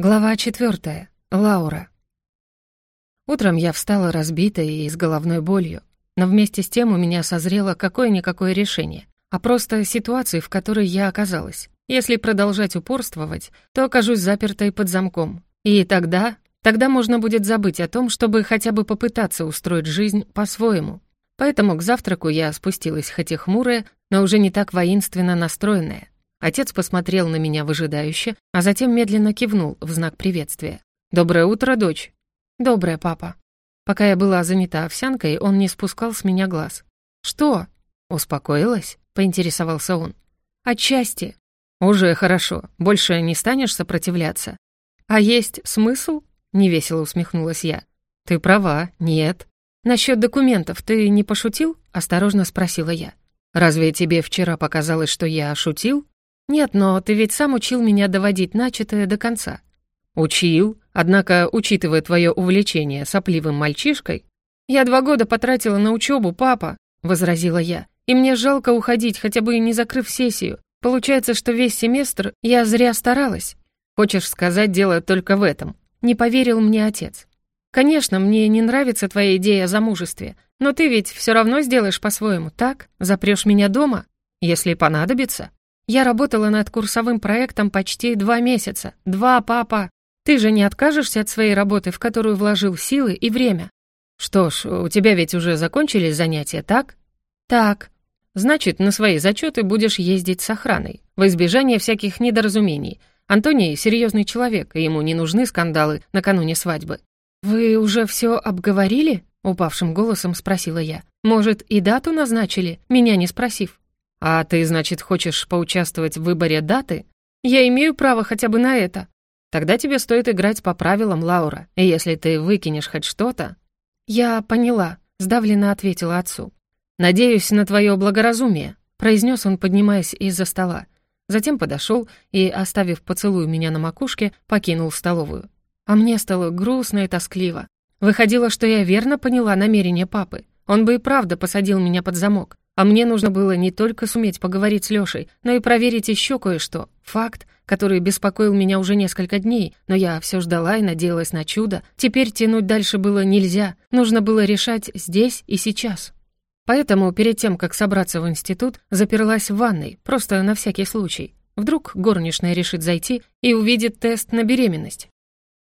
Глава 4. Лаура. Утром я встала разбитая и с головной болью, но вместе с тем у меня созрело какое-никакое решение, а просто ситуацию, в которой я оказалась. Если продолжать упорствовать, то окажусь запертой под замком. И тогда, тогда можно будет забыть о том, чтобы хотя бы попытаться устроить жизнь по-своему. Поэтому к завтраку я спустилась хоть и хмурая, но уже не так воинственно настроенная. Отец посмотрел на меня выжидающе, а затем медленно кивнул в знак приветствия. «Доброе утро, дочь!» «Доброе, папа!» Пока я была занята овсянкой, он не спускал с меня глаз. «Что?» «Успокоилась?» — поинтересовался он. «Отчасти!» «Уже хорошо. Больше не станешь сопротивляться?» «А есть смысл?» — невесело усмехнулась я. «Ты права, нет». «Насчет документов ты не пошутил?» — осторожно спросила я. «Разве тебе вчера показалось, что я шутил?» «Нет, но ты ведь сам учил меня доводить начатое до конца». «Учил, однако, учитывая твое увлечение сопливым мальчишкой...» «Я два года потратила на учебу, папа», — возразила я. «И мне жалко уходить, хотя бы и не закрыв сессию. Получается, что весь семестр я зря старалась». «Хочешь сказать, дело только в этом?» — не поверил мне отец. «Конечно, мне не нравится твоя идея о замужестве, но ты ведь все равно сделаешь по-своему, так? Запрешь меня дома, если понадобится?» Я работала над курсовым проектом почти два месяца. Два, папа. Ты же не откажешься от своей работы, в которую вложил силы и время. Что ж, у тебя ведь уже закончились занятия, так? Так. Значит, на свои зачеты будешь ездить с охраной, в избежание всяких недоразумений. Антоний серьезный человек, и ему не нужны скандалы накануне свадьбы. Вы уже все обговорили? упавшим голосом спросила я. Может, и дату назначили, меня не спросив? «А ты, значит, хочешь поучаствовать в выборе даты? Я имею право хотя бы на это. Тогда тебе стоит играть по правилам, Лаура, и если ты выкинешь хоть что-то...» «Я поняла», — сдавленно ответила отцу. «Надеюсь на твое благоразумие», — произнес он, поднимаясь из-за стола. Затем подошел и, оставив поцелуй меня на макушке, покинул столовую. А мне стало грустно и тоскливо. Выходило, что я верно поняла намерение папы. Он бы и правда посадил меня под замок. А мне нужно было не только суметь поговорить с Лёшей, но и проверить ещё кое-что. Факт, который беспокоил меня уже несколько дней, но я все ждала и надеялась на чудо. Теперь тянуть дальше было нельзя. Нужно было решать здесь и сейчас. Поэтому перед тем, как собраться в институт, заперлась в ванной, просто на всякий случай. Вдруг горничная решит зайти и увидит тест на беременность.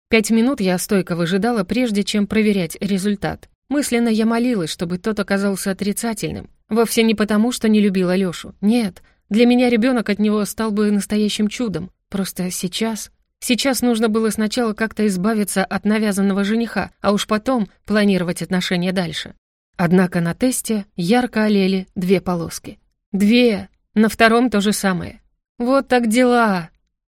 Пять минут я стойко выжидала, прежде чем проверять результат. Мысленно я молилась, чтобы тот оказался отрицательным, Вовсе не потому, что не любила Лёшу. Нет, для меня ребёнок от него стал бы настоящим чудом. Просто сейчас... Сейчас нужно было сначала как-то избавиться от навязанного жениха, а уж потом планировать отношения дальше. Однако на тесте ярко олели две полоски. Две! На втором то же самое. Вот так дела!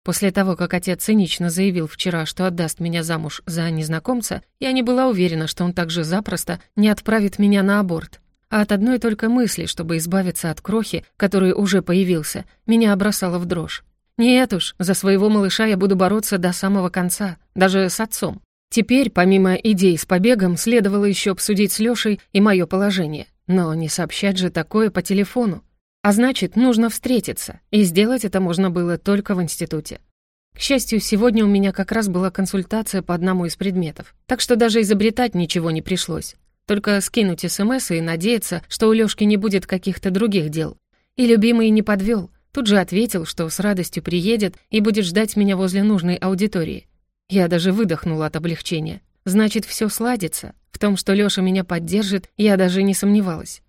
После того, как отец цинично заявил вчера, что отдаст меня замуж за незнакомца, я не была уверена, что он так же запросто не отправит меня на аборт а от одной только мысли, чтобы избавиться от крохи, который уже появился, меня бросало в дрожь. Нет уж, за своего малыша я буду бороться до самого конца, даже с отцом. Теперь, помимо идей с побегом, следовало еще обсудить с Лешей и мое положение. Но не сообщать же такое по телефону. А значит, нужно встретиться, и сделать это можно было только в институте. К счастью, сегодня у меня как раз была консультация по одному из предметов, так что даже изобретать ничего не пришлось. Только скинуть СМС и надеяться, что у Лёшки не будет каких-то других дел. И любимый не подвёл. Тут же ответил, что с радостью приедет и будет ждать меня возле нужной аудитории. Я даже выдохнула от облегчения. Значит, всё сладится. В том, что Лёша меня поддержит, я даже не сомневалась.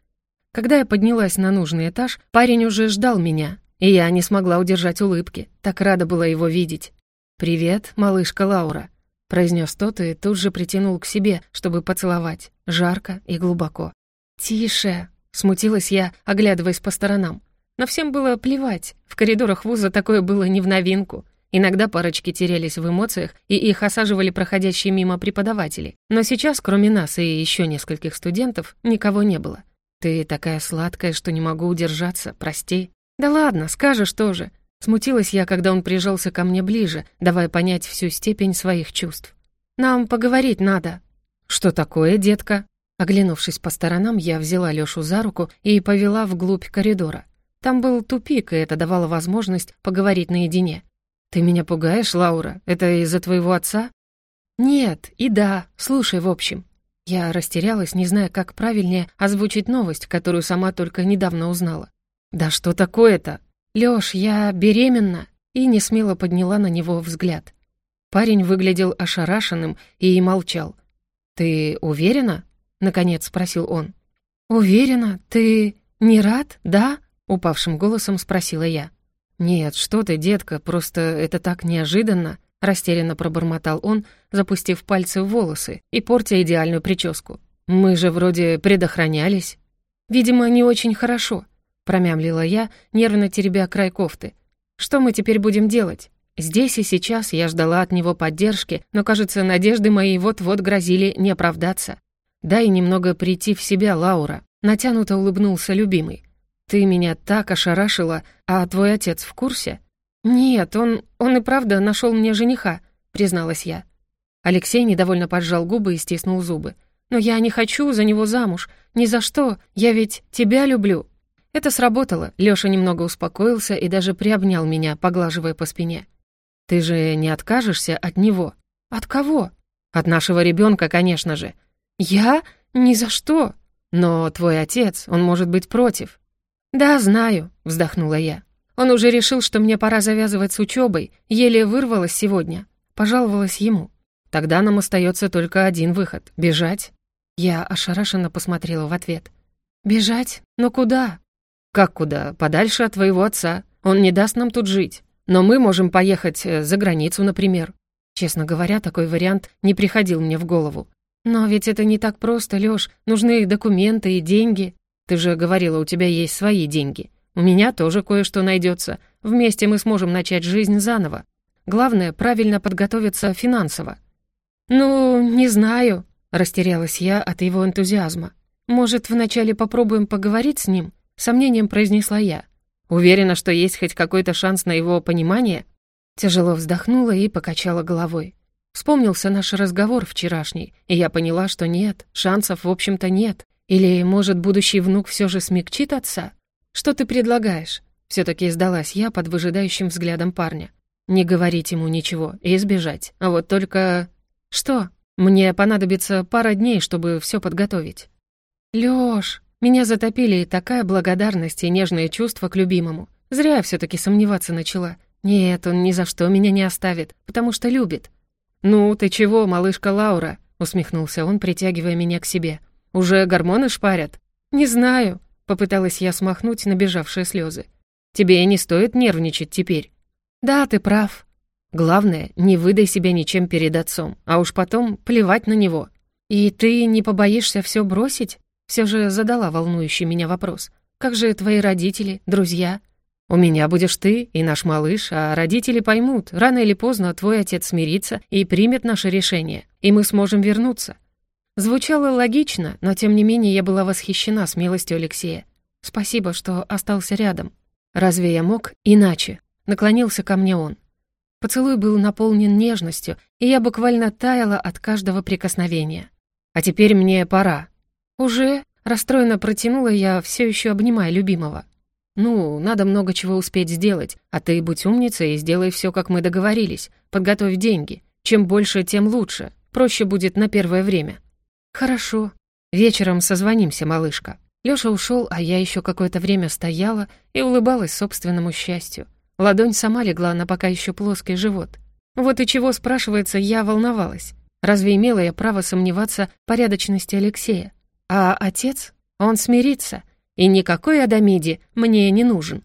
Когда я поднялась на нужный этаж, парень уже ждал меня, и я не смогла удержать улыбки. Так рада была его видеть. «Привет, малышка Лаура», произнес тот и тут же притянул к себе, чтобы поцеловать, жарко и глубоко. «Тише!» — смутилась я, оглядываясь по сторонам. Но всем было плевать, в коридорах вуза такое было не в новинку. Иногда парочки терялись в эмоциях, и их осаживали проходящие мимо преподаватели. Но сейчас, кроме нас и еще нескольких студентов, никого не было. «Ты такая сладкая, что не могу удержаться, прости». «Да ладно, скажешь тоже. Смутилась я, когда он прижался ко мне ближе, давая понять всю степень своих чувств. «Нам поговорить надо». «Что такое, детка?» Оглянувшись по сторонам, я взяла Лёшу за руку и повела вглубь коридора. Там был тупик, и это давало возможность поговорить наедине. «Ты меня пугаешь, Лаура? Это из-за твоего отца?» «Нет, и да. Слушай, в общем». Я растерялась, не зная, как правильнее озвучить новость, которую сама только недавно узнала. «Да что такое-то?» «Лёш, я беременна!» и не смело подняла на него взгляд. Парень выглядел ошарашенным и молчал. «Ты уверена?» — наконец спросил он. «Уверена? Ты не рад, да?» — упавшим голосом спросила я. «Нет, что ты, детка, просто это так неожиданно!» — растерянно пробормотал он, запустив пальцы в волосы и портя идеальную прическу. «Мы же вроде предохранялись». «Видимо, не очень хорошо», промямлила я, нервно теребя край кофты. «Что мы теперь будем делать?» Здесь и сейчас я ждала от него поддержки, но, кажется, надежды мои вот-вот грозили не оправдаться. «Дай немного прийти в себя, Лаура», — натянуто улыбнулся любимый. «Ты меня так ошарашила, а твой отец в курсе?» «Нет, он... он и правда нашел мне жениха», — призналась я. Алексей недовольно поджал губы и стиснул зубы. «Но я не хочу за него замуж. Ни за что. Я ведь тебя люблю». Это сработало. Лёша немного успокоился и даже приобнял меня, поглаживая по спине. «Ты же не откажешься от него?» «От кого?» «От нашего ребёнка, конечно же». «Я? Ни за что!» «Но твой отец, он может быть против». «Да, знаю», — вздохнула я. «Он уже решил, что мне пора завязывать с учёбой, еле вырвалась сегодня». Пожаловалась ему. «Тогда нам остаётся только один выход — бежать». Я ошарашенно посмотрела в ответ. «Бежать? Но куда?» «Как куда? Подальше от твоего отца. Он не даст нам тут жить. Но мы можем поехать э, за границу, например». Честно говоря, такой вариант не приходил мне в голову. «Но ведь это не так просто, Лёш. Нужны документы и деньги. Ты же говорила, у тебя есть свои деньги. У меня тоже кое-что найдется. Вместе мы сможем начать жизнь заново. Главное, правильно подготовиться финансово». «Ну, не знаю», — растерялась я от его энтузиазма. «Может, вначале попробуем поговорить с ним? сомнением произнесла я. Уверена, что есть хоть какой-то шанс на его понимание? Тяжело вздохнула и покачала головой. Вспомнился наш разговор вчерашний, и я поняла, что нет, шансов, в общем-то, нет. Или, может, будущий внук все же смягчит отца? Что ты предлагаешь? все таки сдалась я под выжидающим взглядом парня. Не говорить ему ничего и избежать. А вот только... Что? Мне понадобится пара дней, чтобы все подготовить. Лёш, меня затопили и такая благодарность и нежное чувство к любимому. Зря я всё-таки сомневаться начала. Нет, он ни за что меня не оставит, потому что любит. «Ну, ты чего, малышка Лаура?» — усмехнулся он, притягивая меня к себе. «Уже гормоны шпарят?» «Не знаю», — попыталась я смахнуть набежавшие слёзы. «Тебе не стоит нервничать теперь». «Да, ты прав», Главное, не выдай себя ничем перед отцом, а уж потом плевать на него. И ты не побоишься все бросить? все же задала волнующий меня вопрос. «Как же твои родители, друзья?» «У меня будешь ты и наш малыш, а родители поймут, рано или поздно твой отец смирится и примет наше решение, и мы сможем вернуться». Звучало логично, но тем не менее я была восхищена смелостью Алексея. «Спасибо, что остался рядом. Разве я мог иначе?» Наклонился ко мне он. Поцелуй был наполнен нежностью, и я буквально таяла от каждого прикосновения. «А теперь мне пора», «Уже?» — расстроенно протянула я, все еще обнимая любимого. «Ну, надо много чего успеть сделать, а ты будь умницей и сделай все, как мы договорились. Подготовь деньги. Чем больше, тем лучше. Проще будет на первое время». «Хорошо. Вечером созвонимся, малышка». Лёша ушёл, а я ещё какое-то время стояла и улыбалась собственному счастью. Ладонь сама легла на пока ещё плоский живот. Вот и чего, спрашивается, я волновалась. Разве имела я право сомневаться в порядочности Алексея? А отец? Он смирится. И никакой Адамиди мне не нужен.